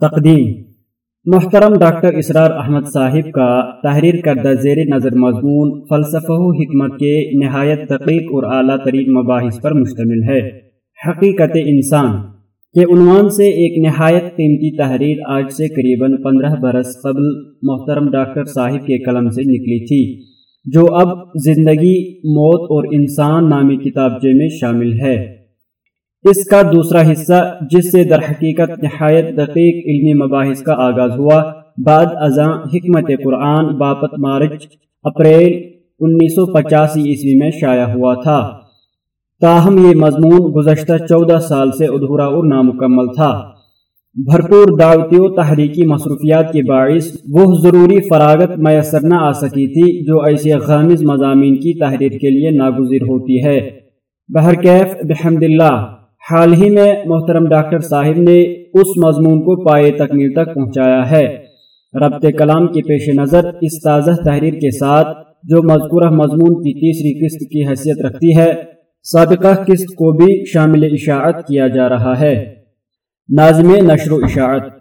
تقدیم۔ محترم ڈاکٹر اسرار احمد صاحب کا تحریر کردہ زیر نظر مضمون فلسفہ و حکمت کے نہایت دقیق اور اعلیٰ ترین مباحث پر مشتمل ہے۔ حقیقت انسان۔ کے عنوان سے ایک نہایت قیمتی تحریر آج سے قریباً پندرہ برس قبل محترم ڈاکٹر صاحب کے قلم سے نکلی تھی، جو اب زندگی، موت اور انسان نامی کتابچے میں شامل ہے۔ اس کا دوسرا حصہ جس سے در حقیقت نہایت دقیق علمی مباحث کا آغاز ہوا، بعد ازاں حکمت قرآن باپت مارچ، اپریل انیس سو پچاسی عیسوی میں شائع ہوا تھا۔ تاہم، یہ مضمون گزشتہ چودہ سال سے ادھورا اور نامکمل تھا۔ بھرپور دعوتی و تحریکی مصروفیات کے باعث وہ ضروری فراغت میسر نہ آ سکی تھی جو ایسے غامز مضامین کی تحریر کے لیے ناگزیر ہوتی ہے۔ بہرکیف بحمد اللہ حال ہی میں محترم ڈاکٹر صاحب نے اس مضمون کو پائے تکمیل تک پہنچایا ہے۔ ربط کلام کے پیش نظر اس تازہ تحریر کے ساتھ جو مذکورہ مضمون کی تیسری قسط کی حیثیت رکھتی ہے، سابقہ قسط کو بھی شامل اشاعت کیا جا رہا ہے۔ ناظم نشر و اشاعت۔